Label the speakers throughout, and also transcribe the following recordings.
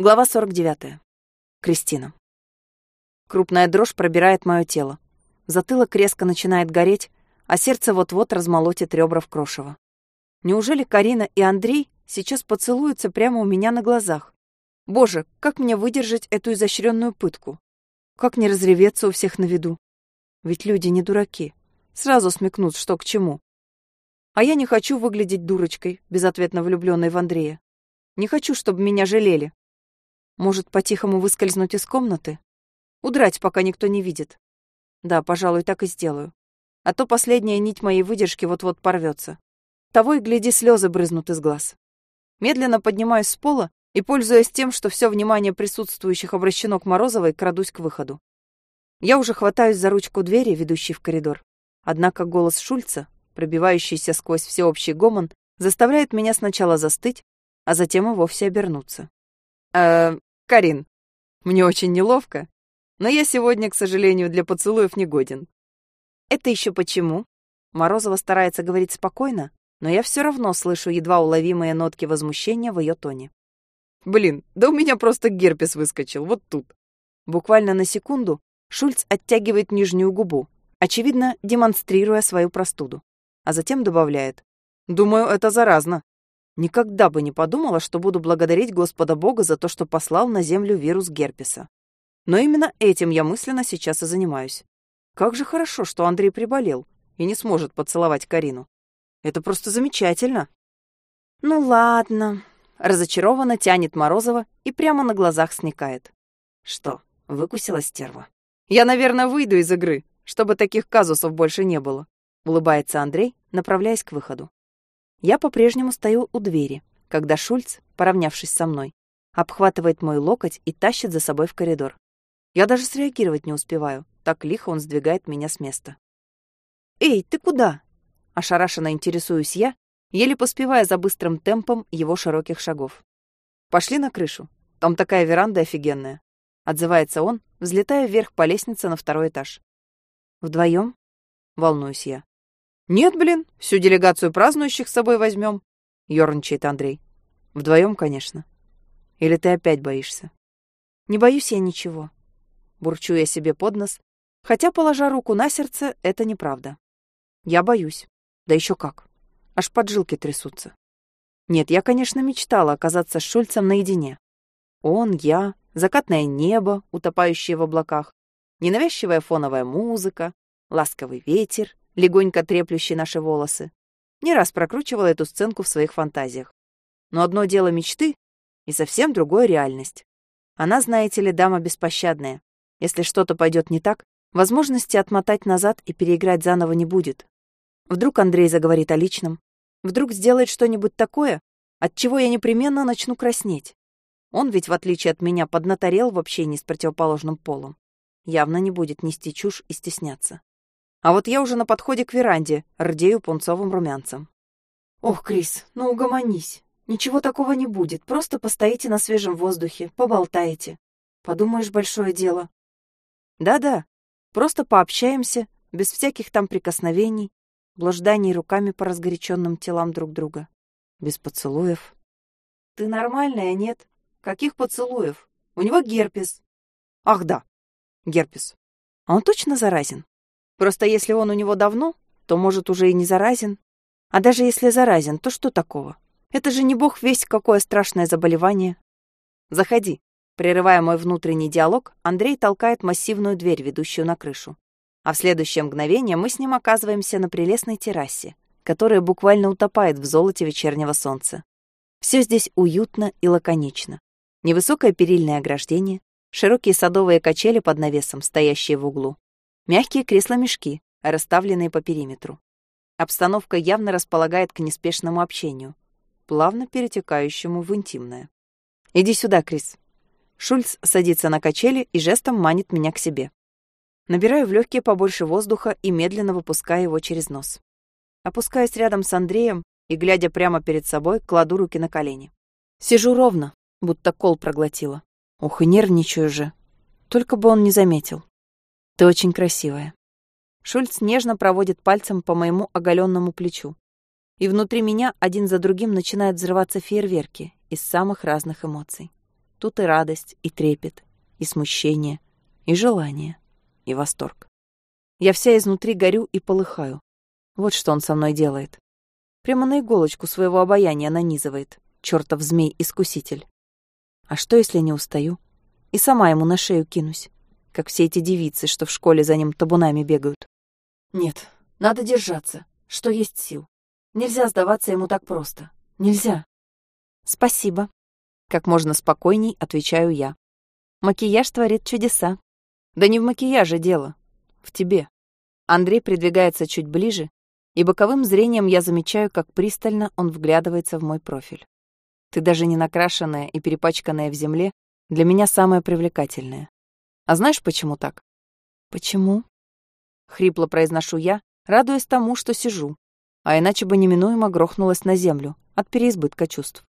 Speaker 1: Глава 49. Кристина. Крупная дрожь пробирает мое тело. Затылок резко начинает гореть, а сердце вот-вот размолотит ребра в крошево. Неужели Карина и Андрей сейчас поцелуются прямо у меня на глазах? Боже, как мне выдержать эту изощренную пытку? Как не разреветься у всех на виду? Ведь люди не дураки. Сразу смекнут, что к чему. А я не хочу выглядеть дурочкой, безответно влюбленной в Андрея. Не хочу, чтобы меня жалели. Может, по-тихому выскользнуть из комнаты? Удрать, пока никто не видит. Да, пожалуй, так и сделаю. А то последняя нить моей выдержки вот-вот порвется. Того и гляди, слезы брызнут из глаз. Медленно поднимаюсь с пола и, пользуясь тем, что все внимание присутствующих обращено к Морозовой, крадусь к выходу. Я уже хватаюсь за ручку двери, ведущей в коридор. Однако голос Шульца, пробивающийся сквозь всеобщий гомон, заставляет меня сначала застыть, а затем и вовсе обернуться. «Э, Карин, мне очень неловко, но я сегодня, к сожалению, для поцелуев не годен. Это еще почему? Морозова старается говорить спокойно, но я все равно слышу едва уловимые нотки возмущения в ее тоне. Блин, да у меня просто герпес выскочил, вот тут. Буквально на секунду Шульц оттягивает нижнюю губу, очевидно, демонстрируя свою простуду, а затем добавляет. Думаю, это заразно. Никогда бы не подумала, что буду благодарить Господа Бога за то, что послал на землю вирус герпеса. Но именно этим я мысленно сейчас и занимаюсь. Как же хорошо, что Андрей приболел и не сможет поцеловать Карину. Это просто замечательно. Ну ладно. Разочарованно тянет Морозова и прямо на глазах сникает. Что, выкусила стерва? Я, наверное, выйду из игры, чтобы таких казусов больше не было. Улыбается Андрей, направляясь к выходу. Я по-прежнему стою у двери, когда Шульц, поравнявшись со мной, обхватывает мой локоть и тащит за собой в коридор. Я даже среагировать не успеваю, так лихо он сдвигает меня с места. «Эй, ты куда?» Ошарашенно интересуюсь я, еле поспевая за быстрым темпом его широких шагов. «Пошли на крышу. Там такая веранда офигенная», — отзывается он, взлетая вверх по лестнице на второй этаж. «Вдвоем?» — волнуюсь я. «Нет, блин, всю делегацию празднующих с собой возьмем», — ёрничает Андрей. «Вдвоем, конечно. Или ты опять боишься?» «Не боюсь я ничего», — бурчу я себе под нос, хотя, положа руку на сердце, это неправда. Я боюсь. Да еще как. Аж поджилки трясутся. Нет, я, конечно, мечтала оказаться с Шульцем наедине. Он, я, закатное небо, утопающее в облаках, ненавязчивая фоновая музыка, ласковый ветер, легонько треплющий наши волосы. Не раз прокручивала эту сценку в своих фантазиях. Но одно дело мечты, и совсем другое реальность. Она, знаете ли, дама беспощадная. Если что-то пойдет не так, возможности отмотать назад и переиграть заново не будет. Вдруг Андрей заговорит о личном. Вдруг сделает что-нибудь такое, от чего я непременно начну краснеть. Он ведь, в отличие от меня, поднаторел в общении с противоположным полом. Явно не будет нести чушь и стесняться. А вот я уже на подходе к веранде, рдею пунцовым румянцем. «Ох, Крис, ну угомонись. Ничего такого не будет. Просто постоите на свежем воздухе, поболтаете. Подумаешь, большое дело». «Да-да, просто пообщаемся, без всяких там прикосновений, блужданий руками по разгоряченным телам друг друга. Без поцелуев». «Ты нормальная, нет? Каких поцелуев? У него герпес». «Ах да, герпес. А он точно заразен?» Просто если он у него давно, то, может, уже и не заразен. А даже если заразен, то что такого? Это же не бог весть, какое страшное заболевание. Заходи. Прерывая мой внутренний диалог, Андрей толкает массивную дверь, ведущую на крышу. А в следующее мгновение мы с ним оказываемся на прелестной террасе, которая буквально утопает в золоте вечернего солнца. Все здесь уютно и лаконично. Невысокое перильное ограждение, широкие садовые качели под навесом, стоящие в углу, Мягкие кресла-мешки, расставленные по периметру. Обстановка явно располагает к неспешному общению, плавно перетекающему в интимное. «Иди сюда, Крис». Шульц садится на качели и жестом манит меня к себе. Набираю в легкие побольше воздуха и медленно выпускаю его через нос. Опускаюсь рядом с Андреем и, глядя прямо перед собой, кладу руки на колени. Сижу ровно, будто кол проглотила. Ох, и нервничаю же. Только бы он не заметил. Ты очень красивая. Шульц нежно проводит пальцем по моему оголенному плечу. И внутри меня один за другим начинают взрываться фейерверки из самых разных эмоций. тут и радость, и трепет, и смущение, и желание, и восторг. Я вся изнутри горю и полыхаю. Вот что он со мной делает. Прямо на иголочку своего обаяния нанизывает, чертов змей-искуситель. А что, если не устаю? И сама ему на шею кинусь, как все эти девицы, что в школе за ним табунами бегают. Нет, надо держаться, что есть сил. Нельзя сдаваться ему так просто. Нельзя. Спасибо. Как можно спокойней, отвечаю я. Макияж творит чудеса. Да не в макияже дело. В тебе. Андрей придвигается чуть ближе, и боковым зрением я замечаю, как пристально он вглядывается в мой профиль. Ты даже не накрашенная и перепачканная в земле для меня самая привлекательная. А знаешь, почему так? Почему? Хрипло произношу я, радуясь тому, что сижу, а иначе бы неминуемо грохнулась на землю от переизбытка чувств.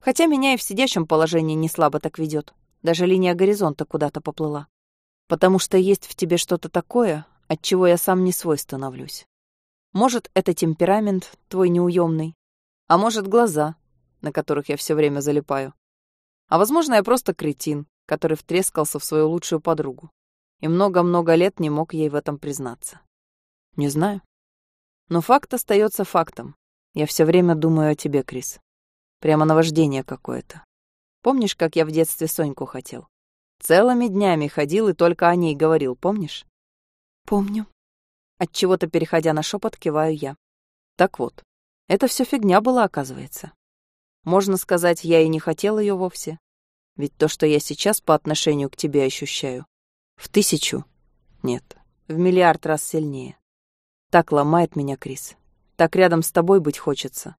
Speaker 1: Хотя меня и в сидящем положении не слабо так ведет, даже линия горизонта куда-то поплыла. Потому что есть в тебе что-то такое, от чего я сам не свой становлюсь. Может, это темперамент твой неуемный, а может, глаза, на которых я все время залипаю. А возможно, я просто кретин, который втрескался в свою лучшую подругу и много-много лет не мог ей в этом признаться. Не знаю. Но факт остается фактом. Я все время думаю о тебе, Крис. Прямо наваждение какое-то. Помнишь, как я в детстве Соньку хотел? Целыми днями ходил и только о ней говорил, помнишь? Помню. От чего-то переходя на шепот, киваю я. Так вот, это все фигня была, оказывается. Можно сказать, я и не хотел ее вовсе. Ведь то, что я сейчас по отношению к тебе ощущаю, в тысячу, нет, в миллиард раз сильнее. Так ломает меня, Крис. Так рядом с тобой быть хочется.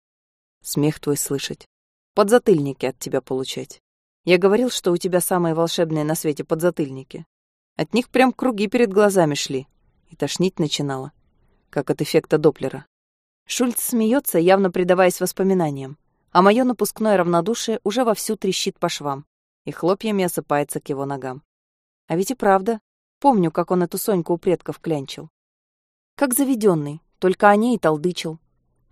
Speaker 1: Смех твой слышать. Подзатыльники от тебя получать. Я говорил, что у тебя самые волшебные на свете подзатыльники. От них прям круги перед глазами шли. И тошнить начинало. Как от эффекта Доплера. Шульц смеется, явно предаваясь воспоминаниям. А мое напускное равнодушие уже вовсю трещит по швам. И хлопьями осыпается к его ногам. А ведь и правда. Помню, как он эту Соньку у предков клянчил. Как заведенный, только о ней и толдычил.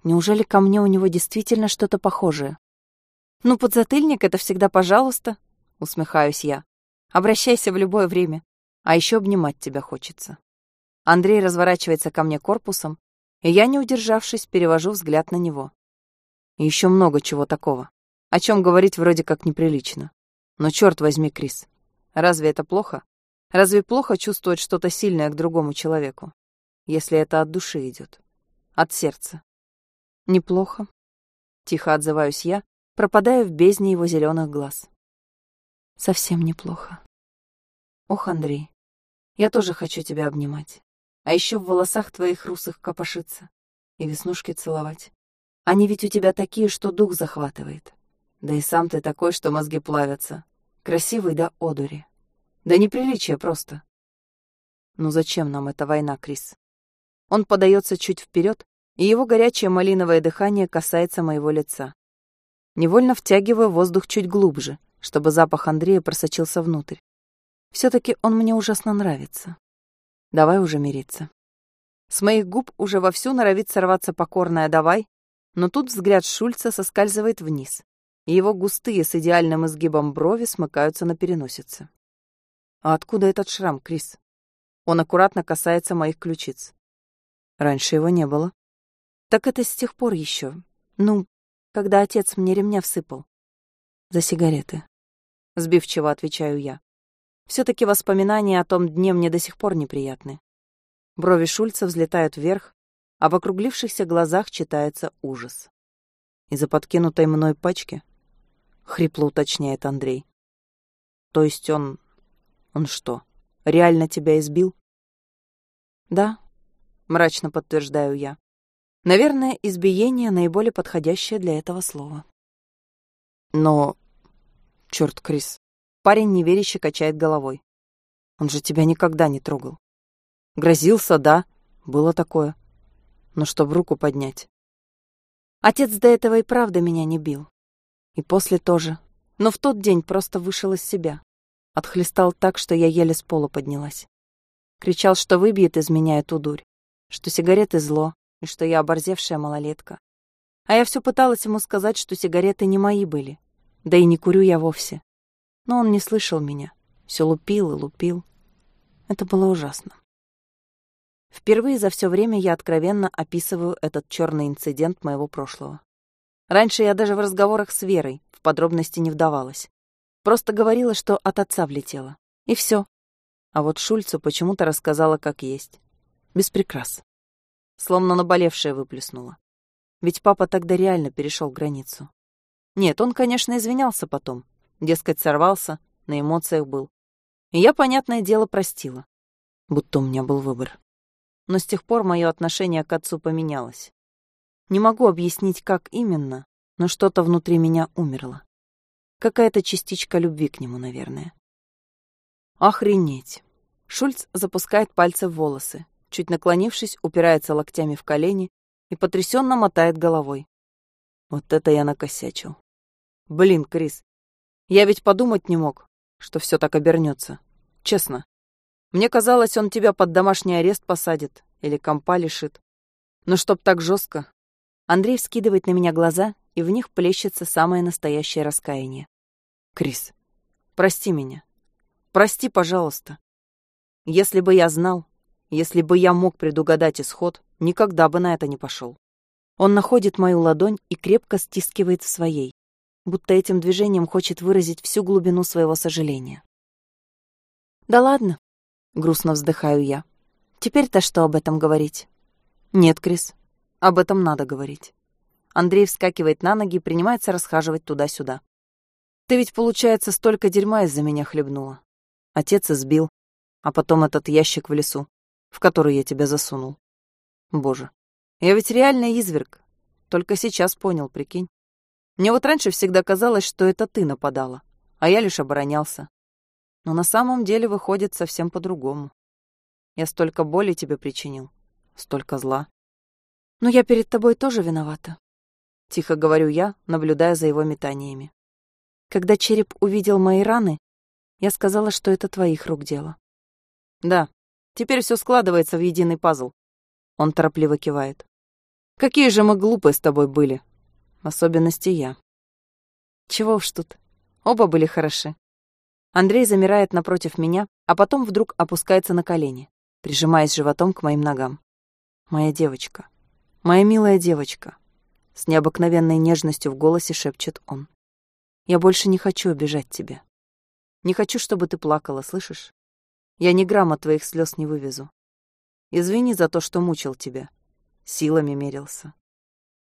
Speaker 1: Неужели ко мне у него действительно что-то похожее? Ну, подзатыльник — это всегда пожалуйста, усмехаюсь я. Обращайся в любое время. А еще обнимать тебя хочется. Андрей разворачивается ко мне корпусом, и я, не удержавшись, перевожу взгляд на него. И еще много чего такого, о чем говорить вроде как неприлично. Но черт возьми, Крис, разве это плохо? Разве плохо чувствовать что-то сильное к другому человеку? если это от души идет, от сердца. Неплохо. Тихо отзываюсь я, пропадая в бездне его зеленых глаз. Совсем неплохо. Ох, Андрей, я тоже хочу тебя обнимать. А еще в волосах твоих русых копошиться и веснушки целовать. Они ведь у тебя такие, что дух захватывает. Да и сам ты такой, что мозги плавятся. Красивый до одури. Да неприличие просто. Ну зачем нам эта война, Крис? Он подается чуть вперед, и его горячее малиновое дыхание касается моего лица. Невольно втягиваю воздух чуть глубже, чтобы запах Андрея просочился внутрь. все таки он мне ужасно нравится. Давай уже мириться. С моих губ уже вовсю норовит сорваться покорная «давай», но тут взгляд Шульца соскальзывает вниз, его густые с идеальным изгибом брови смыкаются на переносице. А откуда этот шрам, Крис? Он аккуратно касается моих ключиц. Раньше его не было. Так это с тех пор еще. Ну, когда отец мне ремня всыпал. За сигареты. Сбивчиво отвечаю я. все таки воспоминания о том дне мне до сих пор неприятны. Брови Шульца взлетают вверх, а в округлившихся глазах читается ужас. Из-за подкинутой мной пачки? Хрипло уточняет Андрей. То есть он... Он что, реально тебя избил? Да, мрачно подтверждаю я. Наверное, избиение наиболее подходящее для этого слова. Но... Черт, Крис. Парень неверяще качает головой. Он же тебя никогда не трогал. Грозился, да, было такое. Но чтоб руку поднять. Отец до этого и правда меня не бил. И после тоже. Но в тот день просто вышел из себя. Отхлестал так, что я еле с пола поднялась. Кричал, что выбьет из меня эту дурь что сигареты зло и что я оборзевшая малолетка. А я все пыталась ему сказать, что сигареты не мои были. Да и не курю я вовсе. Но он не слышал меня. Все лупил и лупил. Это было ужасно. Впервые за все время я откровенно описываю этот черный инцидент моего прошлого. Раньше я даже в разговорах с Верой в подробности не вдавалась. Просто говорила, что от отца влетела. И все. А вот Шульцу почему-то рассказала как есть. Без прикрас. Словно наболевшее выплеснула. Ведь папа тогда реально перешел границу. Нет, он, конечно, извинялся потом. Дескать, сорвался, на эмоциях был. И я, понятное дело, простила. Будто у меня был выбор. Но с тех пор мое отношение к отцу поменялось. Не могу объяснить, как именно, но что-то внутри меня умерло. Какая-то частичка любви к нему, наверное. Охренеть. Шульц запускает пальцы в волосы, чуть наклонившись, упирается локтями в колени и потрясенно мотает головой. Вот это я накосячил. Блин, Крис, я ведь подумать не мог, что все так обернется. Честно. Мне казалось, он тебя под домашний арест посадит или компа лишит. Но чтоб так жестко. Андрей вскидывает на меня глаза, и в них плещется самое настоящее раскаяние. Крис, прости меня. Прости, пожалуйста. Если бы я знал, если бы я мог предугадать исход, никогда бы на это не пошел. Он находит мою ладонь и крепко стискивает в своей, будто этим движением хочет выразить всю глубину своего сожаления. «Да ладно», — грустно вздыхаю я. «Теперь-то что об этом говорить?» «Нет, Крис, об этом надо говорить». Андрей вскакивает на ноги и принимается расхаживать туда-сюда. «Ты ведь, получается, столько дерьма из-за меня хлебнула. Отец избил, а потом этот ящик в лесу, в который я тебя засунул. Боже, я ведь реально изверг. Только сейчас понял, прикинь. Мне вот раньше всегда казалось, что это ты нападала, а я лишь оборонялся. Но на самом деле выходит совсем по-другому. Я столько боли тебе причинил, столько зла. Но я перед тобой тоже виновата. Тихо говорю я, наблюдая за его метаниями. Когда череп увидел мои раны, я сказала, что это твоих рук дело. Да, теперь все складывается в единый пазл. Он торопливо кивает. Какие же мы глупые с тобой были. В особенности я. Чего уж тут. Оба были хороши. Андрей замирает напротив меня, а потом вдруг опускается на колени, прижимаясь животом к моим ногам. Моя девочка. Моя милая девочка. С необыкновенной нежностью в голосе шепчет он. Я больше не хочу обижать тебя. Не хочу, чтобы ты плакала, слышишь? Я ни грамма твоих слез не вывезу. Извини за то, что мучил тебя. Силами мерился.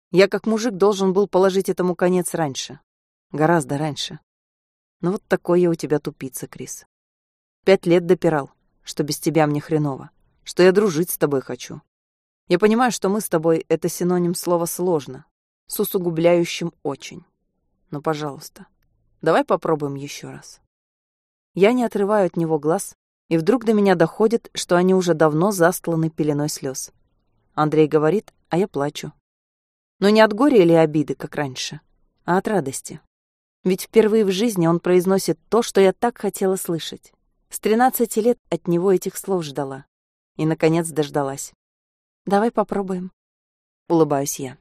Speaker 1: Я как мужик должен был положить этому конец раньше. Гораздо раньше. Но вот такой я у тебя тупица, Крис. Пять лет допирал, что без тебя мне хреново, что я дружить с тобой хочу. Я понимаю, что мы с тобой — это синоним слова «сложно», с усугубляющим «очень». Но, пожалуйста, давай попробуем еще раз. Я не отрываю от него глаз, и вдруг до меня доходит, что они уже давно застланы пеленой слез. Андрей говорит, а я плачу. Но не от горя или обиды, как раньше, а от радости. Ведь впервые в жизни он произносит то, что я так хотела слышать. С тринадцати лет от него этих слов ждала. И, наконец, дождалась. «Давай попробуем». Улыбаюсь я.